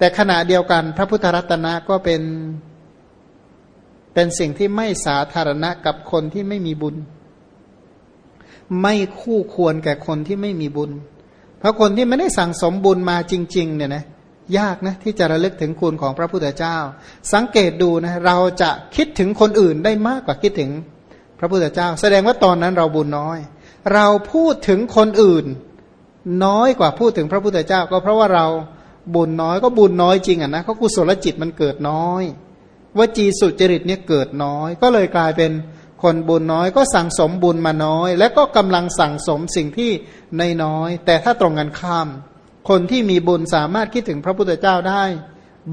แต่ขณะเดียวกัน พระพุทธรัตนะก็เป็น เป็นสิ่งที่ไม่สาธารณะกับคนที่ไม่มีบุญ ไม่คู่ควรแก่คนที่ไม่มีบุญ เพราะคนที่ไม่ได้สั่งสมบุญมาจริง ๆ เนี่ยนะยากนะที่จะระลึกถึงคุณของพระพุทธเจ้า สังเกตดูนะเราจะคิดถึงคนอื่นได้มากกว่าคิดถึงพระพุทธเจ้า แสดงว่าตอนนั้นเราบุญน้อย เราพูดถึงคนอื่น น้อยกว่าพูดถึงพระพุทธเจ้า ก็เพราะว่าเรา บุญน้อยก็บุญน้อยจริงอะนะเขากุศลจิตมันเกิดน้อย วจีสุจริตเนี่ยเกิดน้อย ก็เลยกลายเป็นคนบุญน้อยก็สั่งสมบุญมาน้อย และก็กำลังสั่งสมสิ่งที่ในน้อย แต่ถ้าตรงกันข้าม คนที่มีบุญสามารถคิดถึงพระพุทธเจ้าได้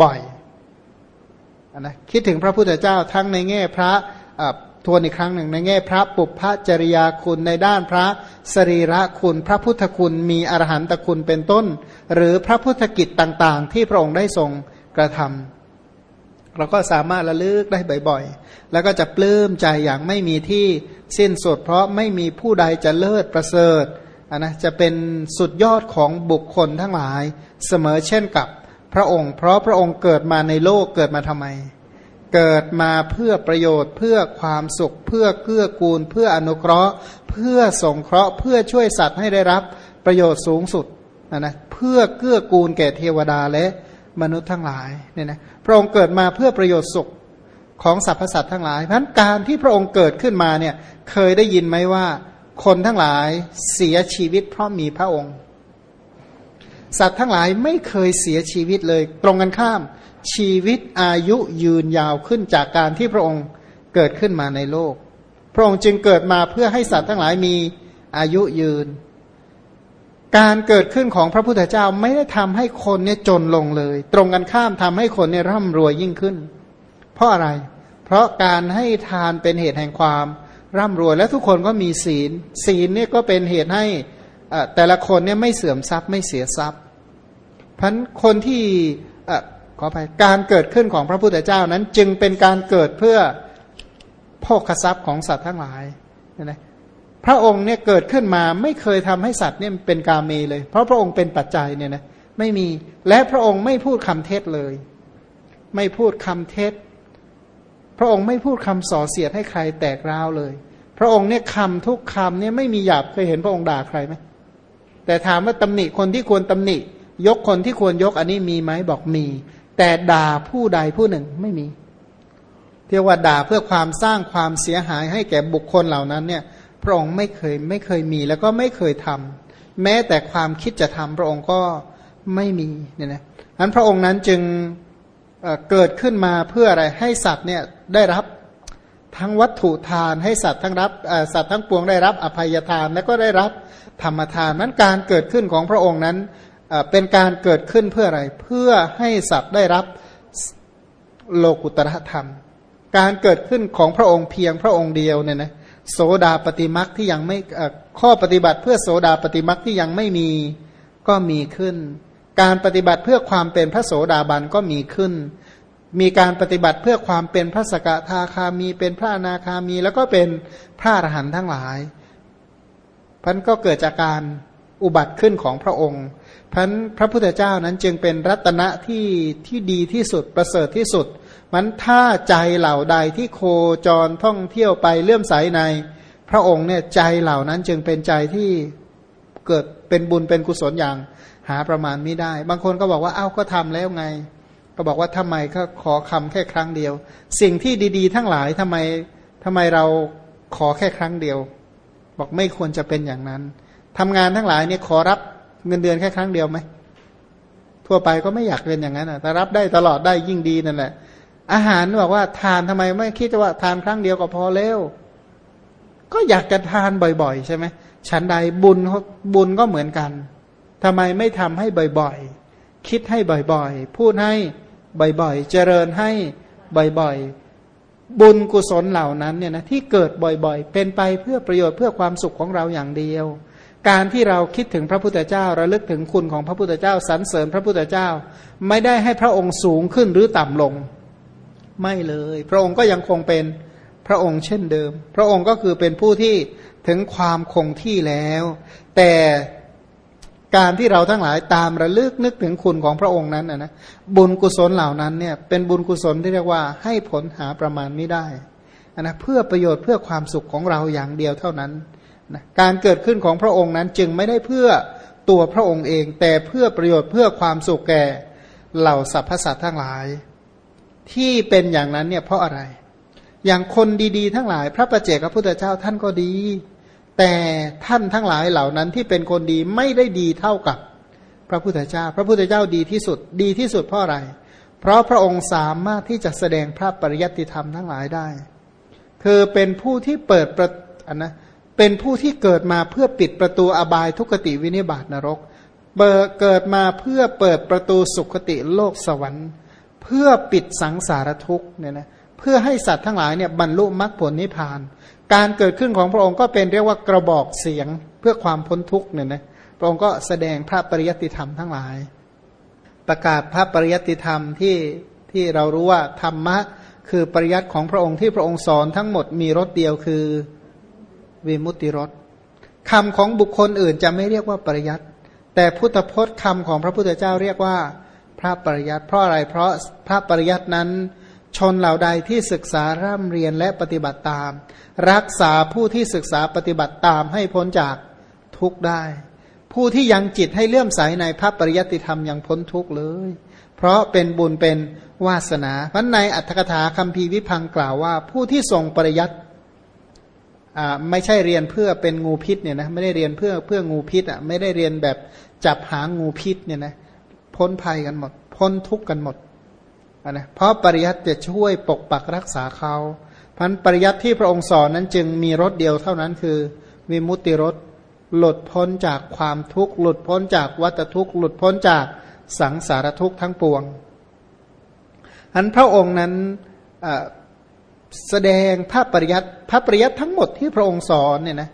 บ่อยนะคิดถึงพระพุทธเจ้าทั้งในแง่พระ ทวนอีกครั้งหนึ่งในแง่พระปุพพจริยาคุณในด้านพระสรีระคุณ พระพุทธคุณมีอรหันตคุณเป็นต้น หรือพระพุทธกิจต่างๆ ที่พระองค์ได้ทรงกระทำเราก็สามารถระลึกได้บ่อยๆ แล้วก็จะปลื้มใจอย่างไม่มีที่สิ้นสุด เพราะไม่มีผู้ใดจะเลิศประเสริฐนะจะเป็นสุดยอดของบุคคลทั้งหลายเสมอเช่นกับพระองค์ เพราะพระองค์เกิดมาในโลกเกิดมาทำไม เกิดมาเพื่อประโยชน์ เพื่อความสุข เพื่อเกื้อกูล เพื่ออนุเคราะห์ เพื่อสงเคราะห์ เพื่อช่วยสัตว์ให้ได้รับประโยชน์สูงสุดนะนะเพื่อเกื้อกูลแก่เทวดาและมนุษย์ทั้งหลายเนี่ยนะพระองค์เกิดมาเพื่อประโยชน์สุขของสรรพสัตว์ทั้งหลายเพราะการที่พระองค์เกิดขึ้นมาเนี่ยเคยได้ยินไหมว่าคนทั้งหลายเสียชีวิตเพราะมีพระองค์ สัตว์ทั้งหลายไม่เคยเสียชีวิตเลย ตรงกันข้าม ชีวิตอายุยืนยาวขึ้นจากการที่พระองค์เกิดขึ้นมาในโลก พระองค์จึงเกิดมาเพื่อให้สัตว์ทั้งหลายมีอายุยืน การเกิดขึ้นของพระพุทธเจ้าไม่ได้ทำให้คนเนี่ยจนลงเลย ตรงกันข้ามทำให้คนเนี่ยร่ำรวยยิ่งขึ้น เพราะอะไร เพราะการให้ทานเป็นเหตุแห่งความ ร่ำรวยและทุกคนก็มีศีล ศีลเนี่ยก็เป็นเหตุให้แต่ละคนเนี่ยไม่เสื่อมทรัพย์ไม่เสียทรัพย์พันคนที่ ขอไปการเกิดขึ้นของพระพุทธเจ้านั้นจึงเป็นการเกิดเพื่อโภคทรัพย์ของสัตว์ทั้งหลายนะพระองค์เนี่ยเกิดขึ้นมาไม่เคยทำให้สัตว์เนี่ยเป็นกาเมเลย เพราะพระองค์เป็นปัจจัยเนี่ยนะไม่มีและพระองค์ไม่พูดคำเท็จเลย ไม่พูดคำเท็จ พระองค์ไม่พูดคำส่อเสียดให้ใครแตกร้าวเลย พระองค์เนี่ยคำทุกคำเนี่ยไม่มีหยาบเคยเห็นพระองค์ด่าใครไหมแต่ถามว่าตำหนิคนที่ควรตำหนิ ยกคนที่ควรยกอันนี้มีไหมบอกมี แต่ด่าผู้ใดผู้หนึ่งไม่มีเรียกว่าด่าเพื่อความสร้างความเสียหายให้แก่บุคคลเหล่านั้นเนี่ย พระองค์ไม่เคยไม่เคยมีแล้วก็ไม่เคยทำแม้แต่ความคิดจะทำพระองค์ก็ไม่มีเนี่ยนะอันพระองค์นั้นจึงเกิดขึ้นมาเพื่ออะไรให้สัตว์เนี่ยได้รับทั้งวัตถุทานให้สัตว์ทั้งรับสัตว์ทั้งปวงได้รับอภัยทานและก็ได้รับธรรมทานนั้นการเกิดขึ้นของพระองค์นั้น เป็นการเกิดขึ้นเพื่ออะไร เพื่อให้สัตว์ได้รับโลกุตระธรรม การเกิดขึ้นของพระองค์เพียงพระองค์เดียวเนี่ยนะโสดาปฏิมักที่ยังไม่ข้อปฏิบัติเพื่อโสดาปฏิมักที่ยังไม่มีก็มีขึ้น การปฏิบัติเพื่อความเป็นพระโสดาบันก็มีขึ้น มีการปฏิบัติเพื่อความเป็นพระสกทาคามีเป็นพระนาคามี แล้วก็เป็นพระอรหันต์ทั้งหลายพันก็เกิดจากการอุบัติขึ้นของพระองค์ พันพระพุทธเจ้านั้นจึงเป็นรัตนะที่ที่ดีที่สุดประเสริฐที่สุด มันถ้าใจเหล่าใดที่โคจรท่องเที่ยวไปเลื่อมใสใน พระองค์เนี่ยใจเหล่านั้นจึงเป็นใจที่เกิดเป็นบุญเป็นกุศลอย่างหาประมาณไม่ได้ บางคนก็บอกว่าเอ้าก็ทำแล้วไง ก็บอกว่าทำไมก็ขอคำแค่ครั้งเดียว สิ่งที่ดี ๆ ทั้งหลายทำไมทำไมเราขอแค่ครั้งเดียว บอกไม่ควรจะเป็นอย่างนั้นทำงานทั้งหลายเนี่ยขอรับ เงินเดือนแค่ครั้งเดียวไหมทั่วไปก็ไม่อยากเป็นอย่างนั้นแต่รับได้ตลอดได้ยิ่งดีนั่นแหละ อาหารบอกว่าทานทำไมไม่คิดว่าทานครั้งเดียวก็พอแล้วก็อยากจะทานบ่อยๆ ใช่ไหมฉันใดบุญบุญก็เหมือนกันทำไมไม่ทำให้บ่อยๆ คิดให้บ่อยๆ พูดให้บ่อยๆ เจริญให้บ่อยๆ บุญกุศลเหล่านั้นเนี่ยนะที่เกิดบ่อยๆ เป็นไปเพื่อประโยชน์เพื่อความสุขของเราอย่างเดียว การที่เราคิดถึงพระพุทธเจ้าระลึกถึงคุณของพระพุทธเจ้าสรรเสริญพระพุทธเจ้า ไม่ได้ให้พระองค์สูงขึ้นหรือต่ำลง ไม่เลย พระองค์ก็ยังคงเป็นพระองค์เช่นเดิม พระองค์ก็คือเป็นผู้ที่ถึงความคงที่แล้ว แต่การที่เราทั้งหลายตามระลึกนึกถึงคุณของพระองค์นั้นนะนะบุญกุศลเหล่านั้นเนี่ยเป็นบุญกุศลที่เรียกว่าให้ผลหาประมาณไม่ได้นะเพื่อประโยชน์เพื่อความสุขของเราอย่างเดียวเท่านั้น นะการเกิดขึ้นของพระองค์นั้นจึงไม่ได้เพื่อตัวพระองค์เอง แต่เพื่อประโยชน์เพื่อความสุขแก่เหล่าสรรพสัตว์ทั้งหลาย ที่เป็นอย่างนั้นเนี่ยเพราะอะไร อย่างคนดีๆ ทั้งหลาย พระประเจกพระพุทธเจ้าท่านก็ดี แต่ท่านทั้งหลายเหล่านั้นที่เป็นคนดีไม่ได้ดีเท่ากับพระพุทธเจ้า พระพุทธเจ้าดีที่สุด ดีที่สุดเพราะอะไร เพราะพระองค์สามารถที่จะแสดงพระปริยัติธรรมทั้งหลายได้ คือเป็นผู้ที่เปิดประอันนะ เป็นผู้ที่เกิดมาเพื่อปิดประตูอบายทุกติวินิบาตนรกเกิดมาเพื่อเปิดประตูสุขติโลกสวรรค์ เพื่อปิดสังสารทุกข์เนี่ยนะเพื่อให้สัตว์ทั้งหลายเนี่ยบรรลุมรรคผลนิพพาน การเกิดขึ้นของพระองค์ก็เป็นเรียกว่ากระบอกเสียงเพื่อความพ้นทุกข์เนี่ยนะพระองค์ก็แสดงพระปริยติธรรมทั้งหลาย ประกาศพระปริยติธรรมที่ที่เรารู้ว่าธรรมะคือปริยัติของพระองค์ที่พระองค์สอนทั้งหมดมีรสเดียวคือ วิมุตติรสคำของบุคคลอื่นจะไม่เรียกว่าปริยัติแต่พุทธพจน์คำของพระพุทธเจ้าเรียกว่าพระปริยัติเพราะอะไรเพราะพระปริยัตินั้น ชนเหล่าใดที่ศึกษาร่ำเรียนและปฏิบัติตาม รักษาผู้ที่ศึกษาปฏิบัติตามให้พ้นจากทุกข์ได้ ผู้ที่ยังจิตให้เลื่อมใสในพระปริยัติธรรมยังพ้นทุกข์เลย เพราะเป็นบุญเป็นวาสนาพันในอัตถกถาคำพีวิพังกล่าวว่า ผู้ที่ทรงปริยัติ ไม่ใช่เรียนเพื่อเป็นงูพิษเนี่ยนะไม่ได้เรียนเพื่อเพื่องูพิษอะไม่ได้เรียนแบบจับหางูพิษเนี่ยนะพ้นภัยกันหมด พ้นทุกข์กันหมดนะเพราะปริยัติจะช่วยปกปักรักษาเขาพันปริยัติที่พระองค์สอนนั้นจึงมีรถเดียวเท่านั้นคือวิมุตติรถหลุดพ้นจากความทุกข์หลุดพ้นจากวัฏทุกข์หลุดพ้นจากสังสารทุกข์ทั้งปวงอันพระองค์นั้น แสดงพระปริยัติพระปริยัติทั้งหมดที่พระองค์สอนเนี่ยนะ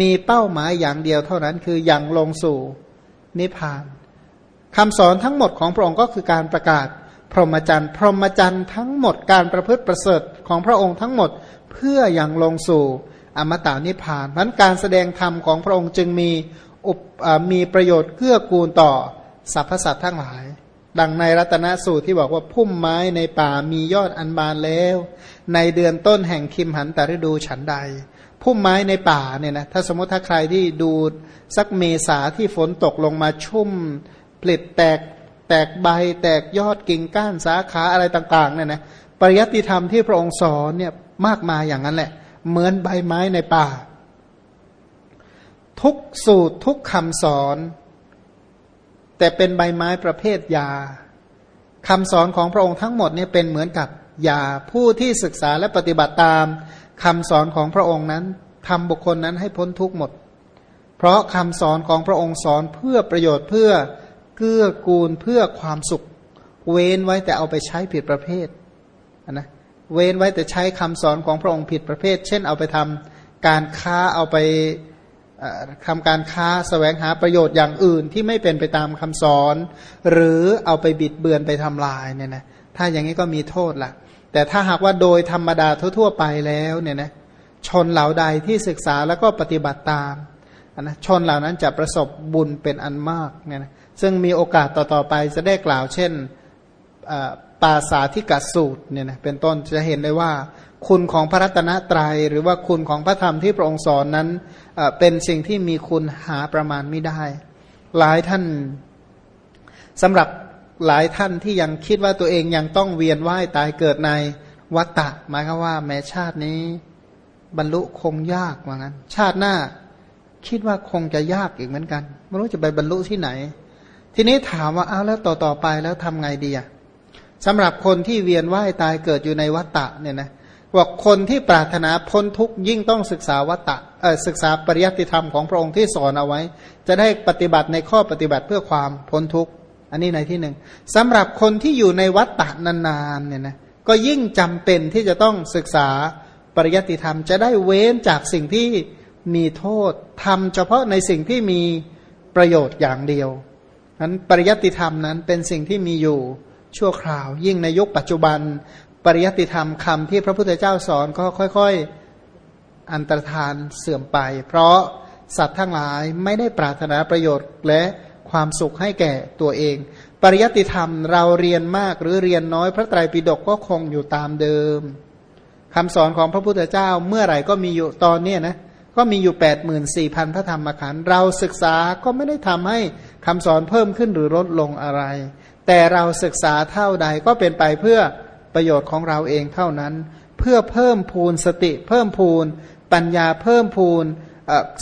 มีเป้าหมายอย่างเดียวเท่านั้นคืออย่างลงสู่นิพพานคำสอนทั้งหมดของพระองค์ก็คือการประกาศ พรหมจรรย์ พรหมจรรย์ทั้งหมดการประพฤติประเสริฐของพระองค์ทั้งหมดเพื่ออย่างลงสู่อมตะนิพพานนั้นการแสดงธรรมของพระองค์จึงมีมีประโยชน์เกื้อกูลต่อสรรพสัตว์ทั้งหลาย ดังในรัตนสูตรที่บอกว่าพุ่มไม้ในป่ามียอดอันบานแล้ว ในเดือนต้นแห่งคิมหันตฤดูฉันใด พุ่มไม้ในป่าเนี่ยนะถ้าสมมติถ้าใครที่ดูสักเมษาที่ฝนตกลงมาชุ่มผลิตแตกแตกใบแตกยอดกิ่งก้านสาขาอะไรต่างๆเนี่ยนะปริยัติธรรมที่พระองค์สอนเนี่ยมากมายอย่างนั้นแหละ เหมือนใบไม้ในป่า ทุกสูตรทุกคำสอน แต่เป็นใบไม้ประเภทยาคำสอนของพระองค์ทั้งหมดเนี่ยเป็นเหมือนกับยาผู้ที่ศึกษาและปฏิบัติตามคำสอนของพระองค์นั้นทำบุคคลนั้นให้พ้นทุกข์หมด เพราะคำสอนของพระองค์สอนเพื่อประโยชน์เพื่อเกื้อกูลเพื่อความสุข เว้นไว้แต่เอาไปใช้ผิดประเภทนะเว้นไว้แต่ใช้คำสอนของพระองค์ผิดประเภท เช่นเอาไปทำการค้าเอาไป ทำการค้าสแสวงหาประโยชน์อย่างอื่นที่ไม่เป็นไปตามคำสอน หรือเอาไปบิดเบือนไปทำลายเนี่ยนะถ้าอย่างนี้ก็มีโทษละแต่ถ้าหากว่าโดยธรรมดาทั่วๆไปแล้วเนี่ยนะชนเหล่าใดที่ศึกษาแล้วก็ปฏิบัติตามนะชนเหล่านั้นจะประสบบุญเป็นอันมากเนี่ยนะซึ่งมีโอกาสต่อๆไปจะได้กล่าวเช่นปาสาธิกสูตรเนี่ยนะเป็นต้นจะเห็นได้ว่า คุณของพระรัตนตรยัย หรือว่าคุณของพระธรรมที่พระองค์สอนนั้นเป็นสิ่งที่มีคุณหาประมาณไม่ได้ หลายท่านสำหรับหลายท่านที่ยังคิดว่าตัวเองยังต้องเวียนว่ายตายเกิดในวัฏฏะหมายความว่า แม้ชาตินี้ บรรลุคงยากว่างั้น ชาติหน้าคิดว่าคงจะยากอีกเหมือนกันไม่รู้จะไปบรรลุที่ไหน ทีนี้ถามว่าอ้าวแล้วต่อต่อไปแล้วทำไงดีอะสำหรับคนที่เวียนว่ายตายเกิดอยู่ในวัฏฏะเนี่ยนะ ว่าคนที่ปรารถนาพ้นทุกข์ยิ่งต้องศึกษาวัตตะศึกษาปริยัติธรรมของพระองค์ที่สอนเอาไว้ จะได้ปฏิบัติในข้อปฏิบัติเพื่อความพ้นทุกข์อันนี้ในที่หนึ่งสำหรับคนที่อยู่ในวัตตะนานๆเนี่ยนะก็ยิ่งจำเป็นที่จะต้องศึกษาปริยัติธรรม จะได้เว้นจากสิ่งที่มีโทษทำเฉพาะในสิ่งที่มีประโยชน์อย่างเดียวนั้นปริยัติธรรมนั้นเป็นสิ่งที่มีอยู่ชั่วคราว ยิ่งในยุคปัจจุบัน ปริยัติธรรมคำที่พระพุทธเจ้าสอนก็ค่อยๆอันตรธานเสื่อมไป เพราะสัตว์ทั้งหลายไม่ได้ปรารถนาประโยชน์และความสุขให้แก่ตัวเอง ปริยัติธรรมเราเรียนมากหรือเรียนน้อยพระไตรปิฎกก็คงอยู่ตามเดิมคำสอนของพระพุทธเจ้าเมื่อไหร่ก็มีอยู่ตอนเนี้นะก็มีอยู่ 8 4 0 0 0 พระธรรมขันธ์เราศึกษาก็ไม่ได้ทำให้คำสอนเพิ่มขึ้นหรือลดลงอะไร แต่เราศึกษาเท่าใดก็เป็นไปเพื่อ ประโยชน์ของเราเองเท่านั้น เพื่อเพิ่มพูนสติ เพิ่มพูนปัญญาเพิ่มพูน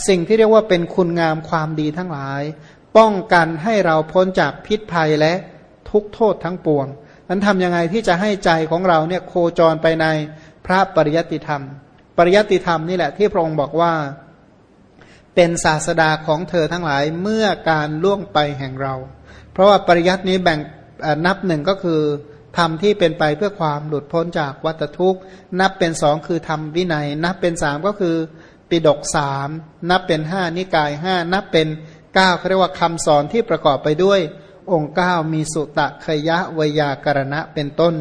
สิ่งที่เรียกว่าเป็นคุณงามความดีทั้งหลาย ป้องกันให้เราพ้นจากพิษภัยและทุกโทษทั้งปวง นั้นทำยังไงที่จะให้ใจของเราเนี่ยโคจรไปในพระปริยติธรรม ปริยติธรรมนี่แหละที่พระองค์บอกว่า เป็นศาสดาของเธอทั้งหลายเมื่อการล่วงไปแห่งเรา เพราะว่าปริยัตินี้แบ่งนับหนึ่งก็คือ ธรรมที่เป็นไปเพื่อความหลุดพ้นจากวัฏทุกข์ นับเป็นสองคือธรรมวินัย นับเป็นสามก็คือปิดกสามนับเป็นห้านิกายห้านับเป็นเก้าเขาเรียกว่าคำสอนที่ประกอบไปด้วย องค์เก้ามีสุตะขยะวยากรณะเป็นต้น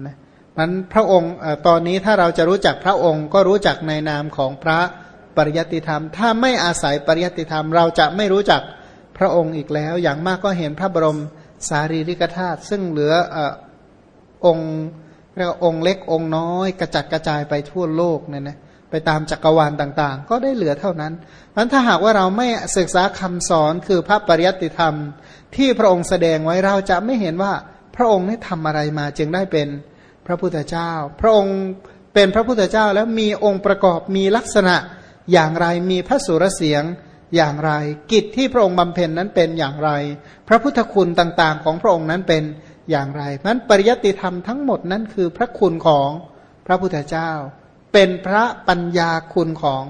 นะมันพระองค์ตอนนี้ถ้าเราจะรู้จักพระองค์ก็รู้จักในนามของพระปริยติธรรม ถ้าไม่อาศัยปริยติธรรม เราจะไม่รู้จักพระองค์อีกแล้ว อย่างมากก็เห็นพระบรม สารีริกธาตุซึ่งเหลืออองค์เรียกว่าองค์เล็กองค์น้อย กระจัดกระจายไปทั่วโลกเนี่ยนะไปตามจักรวาลต่างๆ ก็ได้เหลือเท่านั้นมันถ้าหากว่าเราไม่ศึกษาคำสอนคือพระปริยัติธรรม ที่พระองค์แสดงไว้เราจะไม่เห็นว่าพระองค์ได้ทำอะไรมาจึงได้เป็นพระพุทธเจ้า พระองค์เป็นพระพุทธเจ้าแล้วมีองค์ประกอบมีลักษณะอย่างไรมีพระสุรเสียง อย่างไร กิจที่พระองค์บำเพ็ญนั้นเป็นอย่างไร พระพุทธคุณต่างๆ ของพระองค์นั้นเป็นอย่างไรนั้นปริยติธรรมทั้งหมดนั้นคือพระคุณของพระพุทธเจ้า เป็นพระปัญญาคุณของ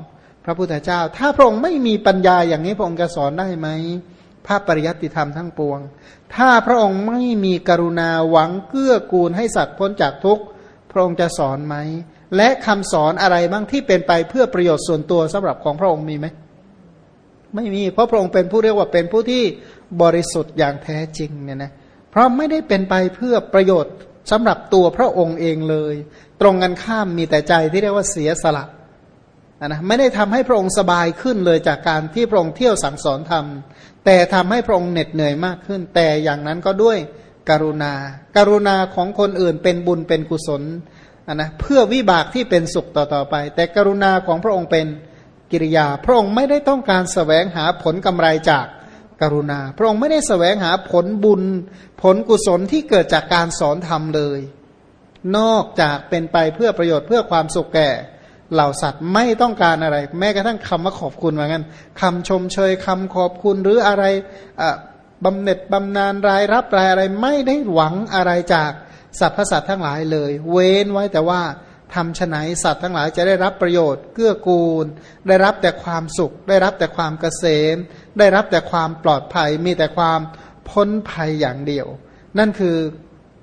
พระพุทธเจ้า ถ้าพระองค์ไม่มีปัญญาอย่างนี้พระองค์จะสอนได้ไหมพระปริยัติธรรมทั้งปวง ถ้าพระองค์ไม่มีกรุณาหวังเกื้อกูลให้สัตว์พ้นจากทุกข์พระองค์จะสอนไหม และคำสอนอะไรบ้างที่เป็นไปเพื่อประโยชน์ส่วนตัวสำหรับของพระองค์มีไหม ไม่มี เพราะพระองค์เป็นผู้เรียกว่าเป็นผู้ที่บริสุทธิ์อย่างแท้จริงเนี่ยนะเพราะไม่ได้เป็นไปเพื่อประโยชน์สำหรับตัวพระองค์เองเลย ตรงกันข้ามมีแต่ใจที่เรียกว่าเสียสละนะไม่ได้ทำให้พระองค์สบายขึ้นเลยจากการที่พระองค์เที่ยวสั่งสอนธรรมแต่ทำให้พระองค์เหน็ดเหนื่อยมากขึ้น แต่อย่างนั้นก็ด้วยกรุณาการุณาของคนอื่นเป็นบุญเป็นกุศลนะเพื่อวิบากที่เป็นสุขต่อๆไป แต่กรุณาของพระองค์เป็น กิริยา พระองค์ไม่ได้ต้องการสแสวงหาผลกำไรจากกรุณา พระองค์ไม่ได้สแสวงหาผลบุญ ผลกุศลที่เกิดจากการสอนธรรมเลย นอกจากเป็นไปเพื่อประโยชน์เพื่อความสุขแก่เหล่าสัตว์ไม่ต้องการอะไร แม้กระทั่งคำว่าขอบคุณเหมือนกันคำชมเชยคำขอบคุณหรืออะไรบำเหน็จบำนาญรายรับรายอะไรไม่ได้หวังอะไรจากสรรพสัตว์ทั้งหลายเลย เว้นไว้แต่ว่า ทำฉไนสัตว์ทั้งหลายจะได้รับประโยชน์เกื้อกูล ได้รับแต่ความสุข ได้รับแต่ความเกษม ได้รับแต่ความปลอดภัย มีแต่ความพ้นภัยอย่างเดียว นั่นคือ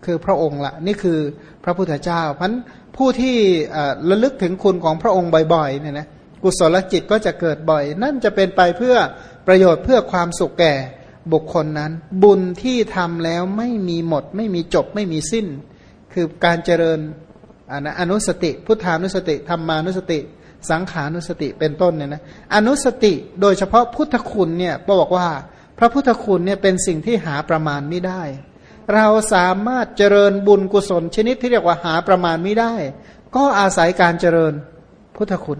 คือพระองค์ละนี่คือพระพุทธเจ้าพันผู้ที่ระลึกถึงคุณของพระองค์บ่อยๆเนี่ยนะกุศลจิตก็จะเกิดบ่อย นั่นจะเป็นไปเพื่อประโยชน์เพื่อความสุขแก่บุคคลนั้น บุญที่ทำแล้วไม่มีหมด ไม่มีจบไม่มีสิ้น คือการเจริญ อนุสติพุทธานุสติธรรมานุสติ สังขานุสติเป็นต้นเนี่ยนะอนุสติโดยเฉพาะพุทธคุณเนี่ยบอกว่า พระพุทธคุณเนี่ยเป็นสิ่งที่หาประมาณไม่ได้ เราสามารถเจริญบุญกุศลชนิดที่เรียกว่าหาประมาณไม่ได้ ก็อาศัยการเจริญพุทธคุณ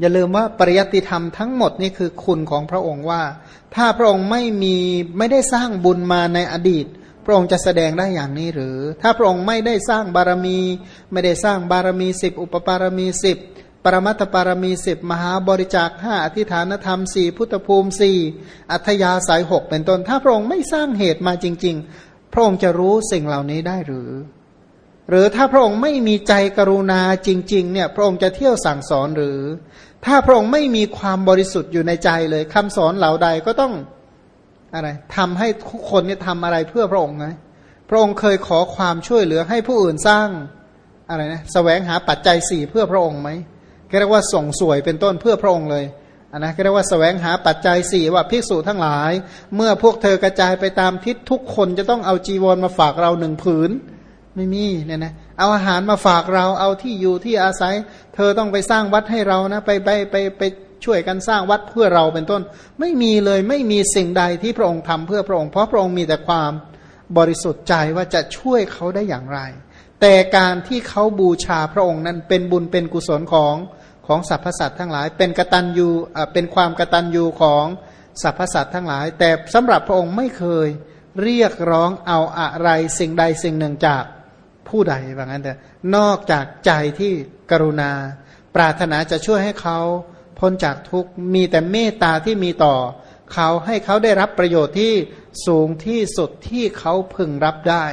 อย่าลืมว่าปริยัติธรรมทั้งหมดนี่คือคุณของพระองค์ว่า ถ้าพระองค์ไม่มีไม่ได้สร้างบุญมาในอดีต พระองค์จะแสดงได้อย่างนี้หรือ ถ้าพระองค์ไม่ได้สร้างบารมี ไม่ได้สร้างบารมีสิบอุปปารมีสิบปรมัตถปารมีสิบมหาบริจาคห้าอธิฐานธรรมสี่พุทธภูมิสี่อัธยาสายหกเป็นต้น ถ้าพระองค์ไม่สร้างเหตุมาจริง ๆ พระองค์จะรู้สิ่งเหล่านี้ได้หรือ หรือถ้าพระองค์ไม่มีใจกรุณาจริง ๆ เนี่ย พระองค์จะเที่ยวสั่งสอนหรือ ถ้าพระองค์ไม่มีความบริสุทธิ์อยู่ในใจเลยคำสอนเหล่าใดก็ต้อง อะไรทำให้ทุกคนเนี่ยทำอะไรเพื่อพระองค์ไงพระองค์เคยขอความช่วยเหลือให้ผู้อื่นสร้างอะไรนะสแสวงหาปัจจัยสี่เพื่อพระองค์ไหมเรียกว่าส่งสวยเป็นต้นเพื่อพระองค์เลยนนะเรียกว่าสแสวงหาปัจจัยสี่ว่าภิกษุทั้งหลาย เมื่อพวกเธอกระจายไปตามทิศทุกคนจะต้องเอาจีวรมาฝากเราหนึ่งผืนไม่มีเนี่ยนะเอาอาหารมาฝากเราเอาที่อยู่ที่อาศัย เธอต้องไปสร้างวัดให้เรานะ ไปไปไปไป ช่วยกันสร้างวัดเพื่อเราเป็นต้น ไม่มีเลยไม่มีสิ่งใดที่พระองค์ทำเพื่อพระองค์เพราะพระองค์มีแต่ความบริสุทธิ์ใจว่าจะช่วยเขาได้อย่างไร แต่การที่เขาบูชาพระองค์นั้นเป็นบุญเป็นกุศลของของสรรพสัตว์ทั้งหลาย เป็นกตัญญูเป็นความกตัญญูของสรรพสัตว์ทั้งหลาย แต่สำหรับพระองค์ไม่เคยเรียกร้องเอาอะไรสิ่งใดสิ่งหนึ่งจากผู้ใดว่างั้นแต่นอกจากใจที่กรุณา ปรารถนาจะช่วยให้เขา พ้นจากทุกข์มีแต่เมตตาที่มีต่อ เขาให้เขาได้รับประโยชน์ที่สูงที่สุดที่เขาพึงรับได้